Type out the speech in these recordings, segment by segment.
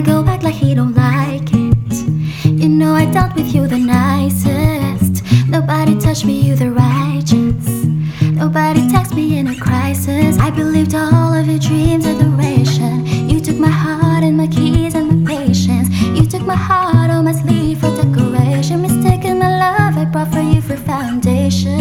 Might go back like he don't like it. You know I dealt with you the nicest. Nobody touched me, you the righteous. Nobody text me in a crisis. I believed all of your dreams are duration. You took my heart and my keys and my patience. You took my heart on my sleeve for decoration. Mistaken my love I brought for you for foundation.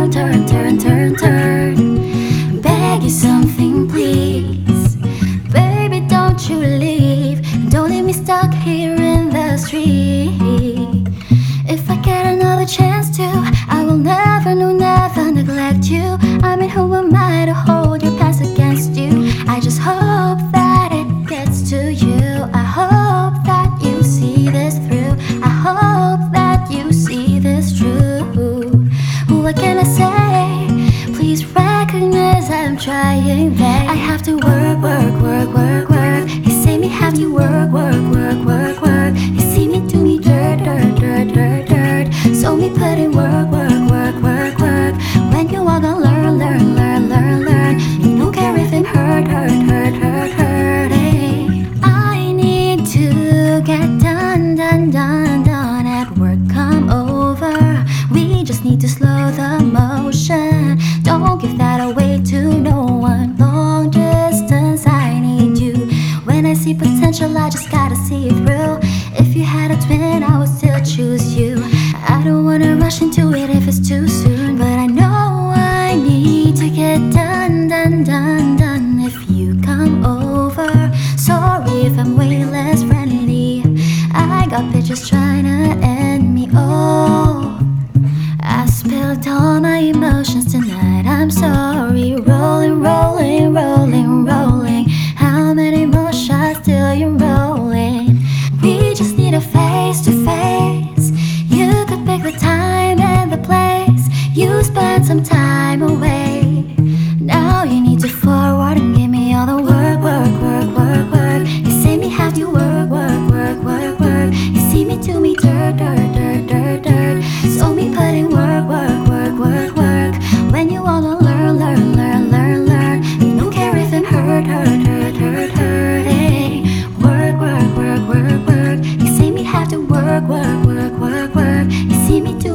Turn, turn, turn, turn, turn. Beg you something, please. Baby, don't you leave. Don't leave me stuck here trying. Babe. I have to work, work, work, work. I just gotta see it through. If you had a twin, I would still choose you. I don't wanna rush into it if it's too soon, but I know I need to get done, done, done, done. If you come over, sorry if I'm way less friendly. I got bitches trying to end me. Oh. I spilled all my emotions tonight. I'm sorry. You some time away. Now you need to forward and give me all the work, work, work, work, work. You say me have to work, work, work, work, work. You see me do me dirt, dirt, dirt, dirt, dirt. So me put in work, work, work, work, work. When you gonna learn, learn, learn, learn, learn. You don't care if it hurt, hurt, hurt, hurt, hurting. Work, work, work, work, work. You say me have to work, work, work, work, work. You see me do.